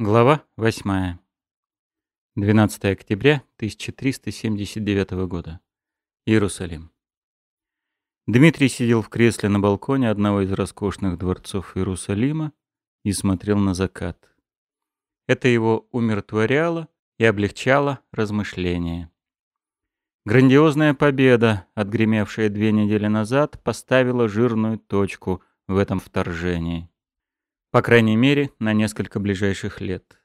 Глава 8. 12 октября 1379 года. Иерусалим. Дмитрий сидел в кресле на балконе одного из роскошных дворцов Иерусалима и смотрел на закат. Это его умиротворяло и облегчало размышления. Грандиозная победа, отгремевшая две недели назад, поставила жирную точку в этом вторжении. По крайней мере, на несколько ближайших лет.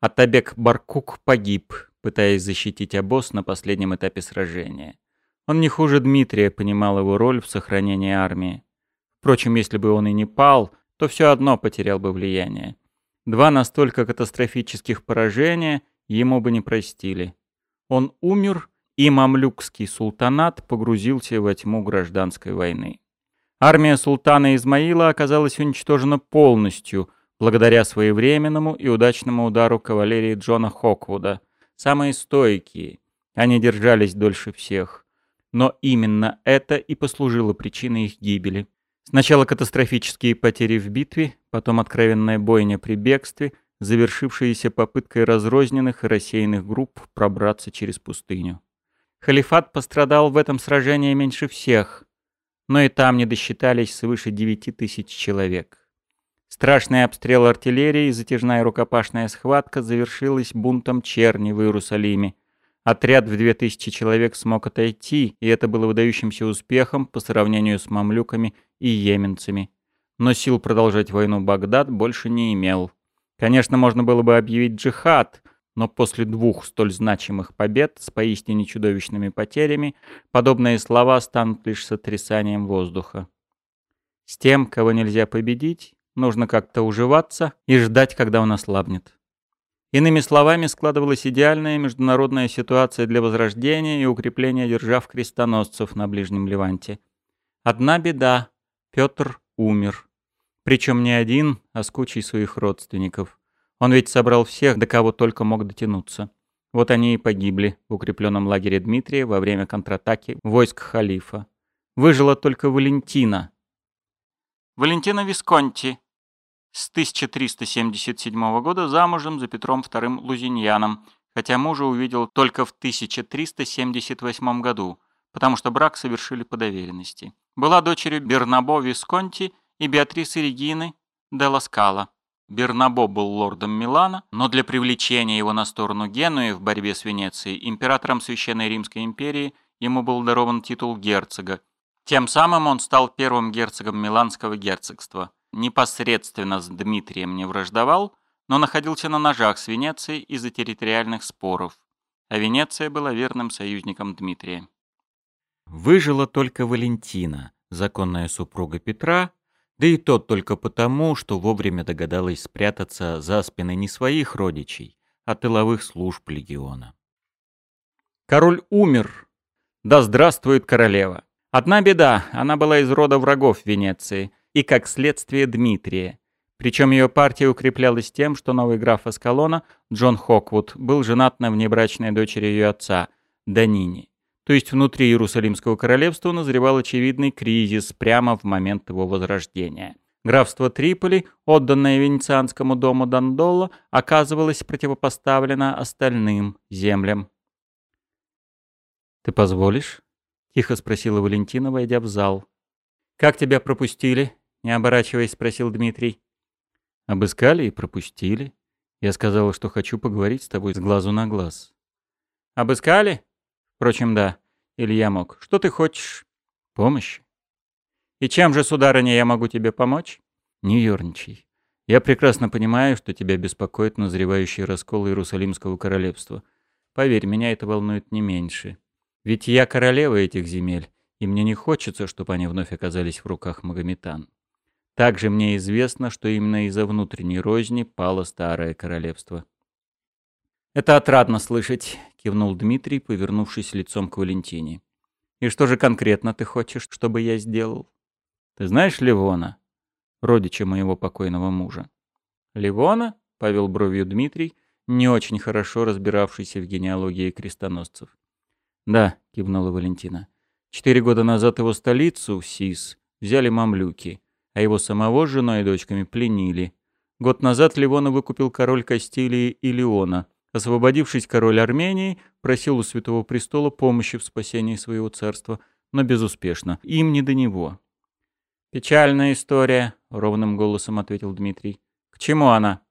Атабек Баркук погиб, пытаясь защитить обоз на последнем этапе сражения. Он не хуже Дмитрия понимал его роль в сохранении армии. Впрочем, если бы он и не пал, то все одно потерял бы влияние. Два настолько катастрофических поражения ему бы не простили. Он умер, и мамлюкский султанат погрузился во тьму гражданской войны. Армия султана Измаила оказалась уничтожена полностью, благодаря своевременному и удачному удару кавалерии Джона Хоквуда. Самые стойкие. Они держались дольше всех. Но именно это и послужило причиной их гибели. Сначала катастрофические потери в битве, потом откровенная бойня при бегстве, завершившаяся попыткой разрозненных и рассеянных групп пробраться через пустыню. Халифат пострадал в этом сражении меньше всех – но и там не досчитались свыше 9 тысяч человек. Страшный обстрел артиллерии и затяжная рукопашная схватка завершилась бунтом черни в Иерусалиме. Отряд в 2000 человек смог отойти, и это было выдающимся успехом по сравнению с мамлюками и йеменцами. Но сил продолжать войну Багдад больше не имел. Конечно, можно было бы объявить джихад, но после двух столь значимых побед с поистине чудовищными потерями, подобные слова станут лишь сотрясанием воздуха. С тем, кого нельзя победить, нужно как-то уживаться и ждать, когда он ослабнет. Иными словами, складывалась идеальная международная ситуация для возрождения и укрепления держав крестоносцев на Ближнем Леванте. Одна беда — Петр умер. Причем не один, а с кучей своих родственников. Он ведь собрал всех, до кого только мог дотянуться. Вот они и погибли в укрепленном лагере Дмитрия во время контратаки войск халифа. Выжила только Валентина. Валентина Висконти с 1377 года замужем за Петром II Лузиньяном, хотя мужа увидел только в 1378 году, потому что брак совершили по доверенности. Была дочерью Бернабо Висконти и Беатрисы Регины де Ласкала. Бернабо был лордом Милана, но для привлечения его на сторону Генуи в борьбе с Венецией императором Священной Римской империи ему был дарован титул герцога. Тем самым он стал первым герцогом Миланского герцогства. Непосредственно с Дмитрием не враждовал, но находился на ножах с Венецией из-за территориальных споров. А Венеция была верным союзником Дмитрия. Выжила только Валентина, законная супруга Петра, да и тот только потому, что вовремя догадалась спрятаться за спины не своих родичей, а тыловых служб легиона. Король умер. Да здравствует королева. Одна беда, она была из рода врагов Венеции, и, как следствие, Дмитрия. Причем ее партия укреплялась тем, что новый граф Аскалона, Джон Хоквуд, был женат на внебрачной дочери ее отца, Данини. То есть внутри Иерусалимского королевства назревал очевидный кризис прямо в момент его возрождения. Графство Триполи, отданное венецианскому дому Дандоло, оказывалось противопоставлено остальным землям. «Ты позволишь?» — тихо спросила Валентина, войдя в зал. «Как тебя пропустили?» — не оборачиваясь, спросил Дмитрий. «Обыскали и пропустили. Я сказала, что хочу поговорить с тобой с глазу на глаз». «Обыскали?» Впрочем, да. Или я мог. Что ты хочешь? Помощь. И чем же, сударыня, я могу тебе помочь? Не ерничай. Я прекрасно понимаю, что тебя беспокоит назревающий раскол Иерусалимского королевства. Поверь, меня это волнует не меньше. Ведь я королева этих земель, и мне не хочется, чтобы они вновь оказались в руках Магометан. Также мне известно, что именно из-за внутренней розни пало старое королевство. «Это отрадно слышать», — кивнул Дмитрий, повернувшись лицом к Валентине. «И что же конкретно ты хочешь, чтобы я сделал?» «Ты знаешь Ливона, родича моего покойного мужа?» «Ливона?» — повел бровью Дмитрий, не очень хорошо разбиравшийся в генеалогии крестоносцев. «Да», — кивнула Валентина. «Четыре года назад его столицу, Сис, взяли мамлюки, а его самого с женой и дочками пленили. Год назад Ливона выкупил король Кастилии и Леона. Освободившись, король Армении просил у Святого Престола помощи в спасении своего царства, но безуспешно. Им не до него. «Печальная история», — ровным голосом ответил Дмитрий. «К чему она?»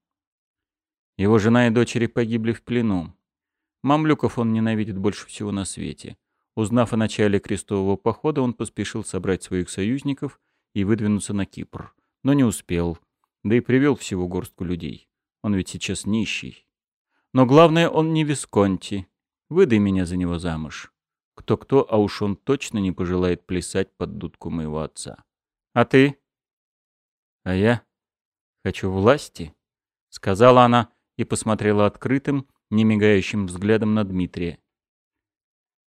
Его жена и дочери погибли в плену. Мамлюков он ненавидит больше всего на свете. Узнав о начале крестового похода, он поспешил собрать своих союзников и выдвинуться на Кипр. Но не успел. Да и привел всего горстку людей. Он ведь сейчас нищий. Но главное, он не Висконти. Выдай меня за него замуж. Кто-кто, а уж он точно не пожелает плясать под дудку моего отца. А ты? А я хочу власти, — сказала она и посмотрела открытым, немигающим взглядом на Дмитрия.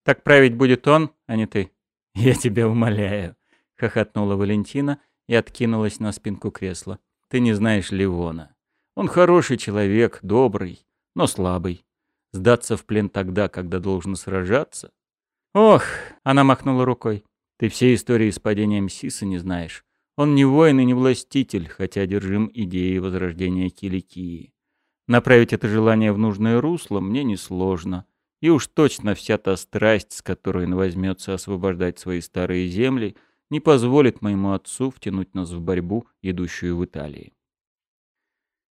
«Так править будет он, а не ты?» «Я тебя умоляю», — хохотнула Валентина и откинулась на спинку кресла. «Ты не знаешь Ливона. Он хороший человек, добрый, но слабый. Сдаться в плен тогда, когда должен сражаться? Ох, она махнула рукой. Ты все истории с падением Сиса не знаешь. Он не воин и не властитель, хотя одержим идеей возрождения Киликии. Направить это желание в нужное русло мне несложно. И уж точно вся та страсть, с которой он возьмется освобождать свои старые земли, не позволит моему отцу втянуть нас в борьбу, идущую в Италии.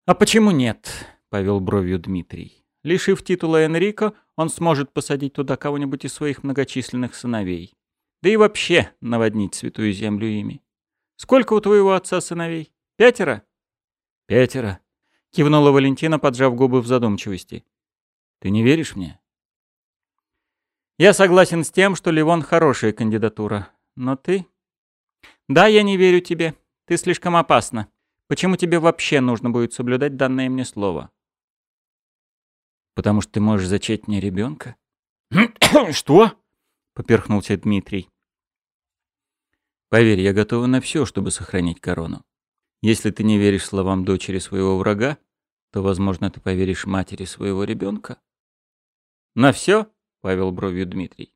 «А почему нет?» — повел бровью Дмитрий. «Лишив титула Энрико, он сможет посадить туда кого-нибудь из своих многочисленных сыновей. Да и вообще наводнить святую землю ими. Сколько у твоего отца сыновей? Пятеро?» «Пятеро», кивнула Валентина, поджав губы в задумчивости. Ты не веришь мне? Я согласен с тем, что Ливон хорошая кандидатура. Но ты? Да, я не верю тебе. Ты слишком опасна. Почему тебе вообще нужно будет соблюдать данное мне слово? Потому что ты можешь зачать мне ребенка. Что? Поперхнулся Дмитрий. Поверь, я готова на все, чтобы сохранить корону. Если ты не веришь словам дочери своего врага, то, возможно, ты поверишь матери своего ребенка. На все? Павел бровью Дмитрий.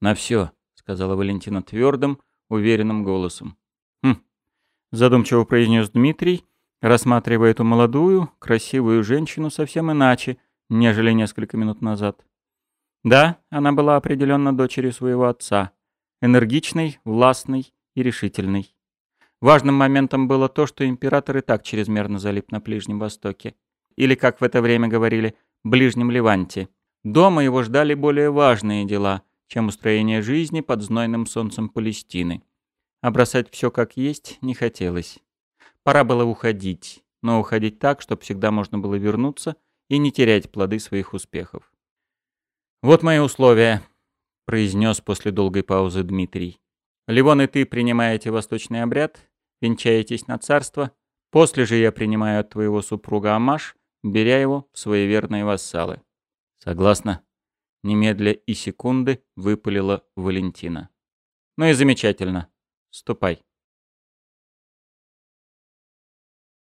На все, сказала Валентина твердым, уверенным голосом. Хм, задумчиво произнес Дмитрий, рассматривая эту молодую, красивую женщину совсем иначе, нежели несколько минут назад. Да, она была определенно дочерью своего отца, энергичной, властной и решительной. Важным моментом было то, что император и так чрезмерно залип на Ближнем Востоке. Или, как в это время говорили, Ближнем Ливанте. Дома его ждали более важные дела, чем устроение жизни под знойным солнцем Палестины. А бросать все как есть не хотелось. Пора было уходить, но уходить так, чтобы всегда можно было вернуться и не терять плоды своих успехов. «Вот мои условия», — произнес после долгой паузы Дмитрий. Ливон и ты принимаете восточный обряд, венчаетесь на царство. После же я принимаю от твоего супруга Амаш, беря его в свои верные вассалы. Согласна. Немедля и секунды выпалила Валентина. Ну и замечательно. Ступай.